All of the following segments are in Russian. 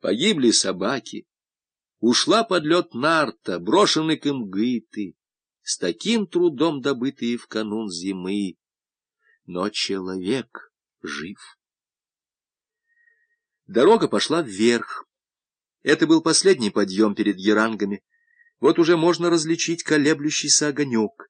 Погибли собаки. Ушла под лед нарта, брошены кымгыты, с таким трудом добытые в канун зимы. Но человек жив. Дорога пошла вверх. Это был последний подъем перед Ярангами. Вот уже можно различить колеблющийся огонек.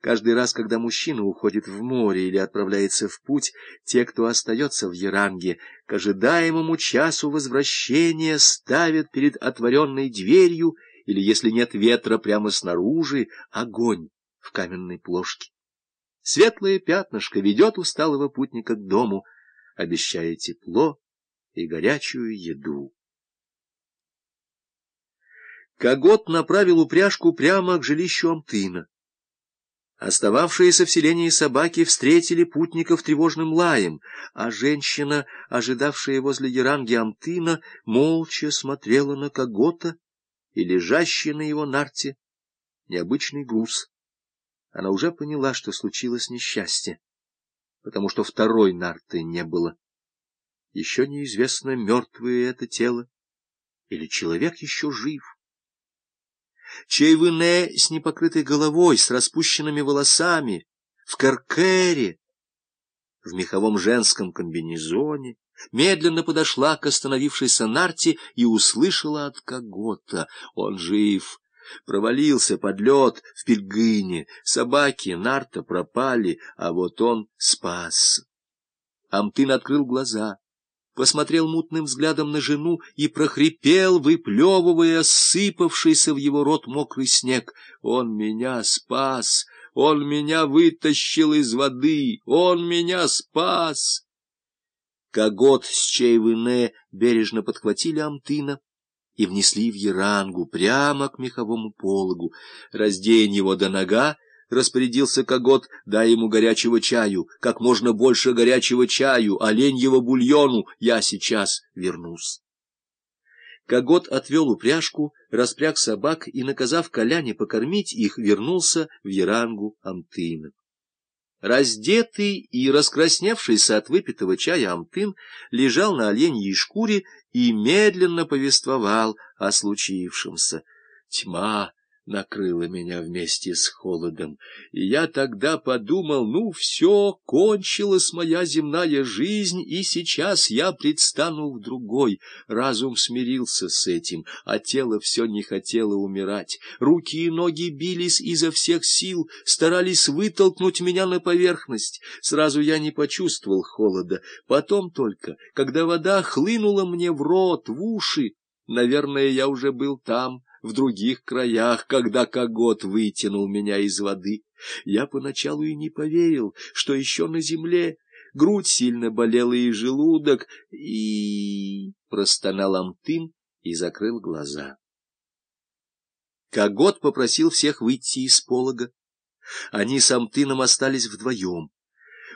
Каждый раз, когда мужчина уходит в море или отправляется в путь, те, кто остается в Яранге, к ожидаемому часу возвращения ставят перед отворенной дверью или, если нет ветра, прямо снаружи, огонь в каменной плошке. Светлое пятнышко ведет усталого путника к дому, обещая тепло и горячую еду. Когот направил упряжку прямо к жилищу Амтына. Остававшиеся в селении собаки встретили путников тревожным лаем, а женщина, ожидавшая возле Яранги Амтына, молча смотрела на Когота и лежащий на его нарте необычный груз. Она уже поняла, что случилось несчастье, потому что второй нарты не было. Еще неизвестно, мертвое это тело или человек еще жив. Чейвыне с непокрытой головой, с распущенными волосами, в каркере, в меховом женском комбинезоне, медленно подошла к остановившейся нарте и услышала от когота. Он жив, провалился под лед в пельгыне, собаки нарта пропали, а вот он спас. Амтын открыл глаза посмотрел мутным взглядом на жену и прохрипел, выплевывая сыпавшийся в его рот мокрый снег. «Он меня спас! Он меня вытащил из воды! Он меня спас!» Когот с Чейвыне бережно подхватили Амтына и внесли в Ярангу прямо к меховому пологу. Раздень его до нога, — распорядился Когот, — дай ему горячего чаю, как можно больше горячего чаю, оленьего бульону, я сейчас вернусь. Когот отвел упряжку, распряг собак и, наказав Коляне покормить их, вернулся в Ярангу Амтына. Раздетый и раскрасневшийся от выпитого чая Амтын лежал на оленьей шкуре и медленно повествовал о случившемся. Тьма накрыло меня вместе с холодом, и я тогда подумал, ну, все, кончилась моя земная жизнь, и сейчас я предстану в другой. Разум смирился с этим, а тело все не хотело умирать. Руки и ноги бились изо всех сил, старались вытолкнуть меня на поверхность. Сразу я не почувствовал холода, потом только, когда вода хлынула мне в рот, в уши, наверное, я уже был там, в других краях, когда когот вытянул меня из воды. Я поначалу и не поверил, что еще на земле грудь сильно болела и желудок, и... простонал Амтын и закрыл глаза. Когот попросил всех выйти из полога. Они с Амтыном остались вдвоем.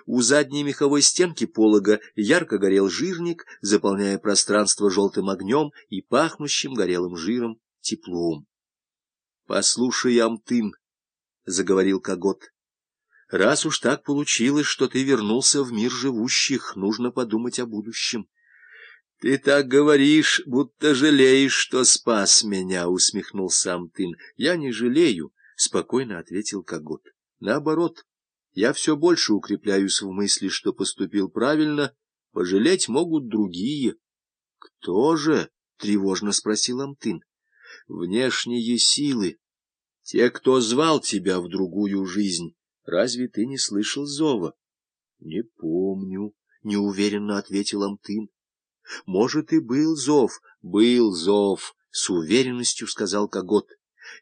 У задней меховой стенки полога ярко горел жирник, заполняя пространство желтым огнем и пахнущим горелым жиром теплом. — Послушай, Амтын, — заговорил Когот, — раз уж так получилось, что ты вернулся в мир живущих, нужно подумать о будущем. — Ты так говоришь, будто жалеешь, что спас меня, — усмехнулся Амтын. — Я не жалею, — спокойно ответил Когот. — Наоборот, я все больше укрепляюсь в мысли, что поступил правильно, пожалеть могут другие. — Кто же? — тревожно спросил Амтын внешние силы, те, кто звал тебя в другую жизнь. Разве ты не слышал зова? — Не помню, — неуверенно ответил Амтын. — Может, и был зов, был зов, — с уверенностью сказал Когот.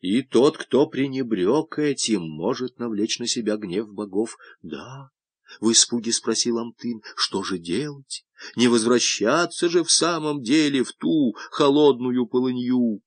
И тот, кто пренебрег этим, может навлечь на себя гнев богов. — Да, — в испуге спросил Амтын, — что же делать? Не возвращаться же в самом деле в ту холодную полынью?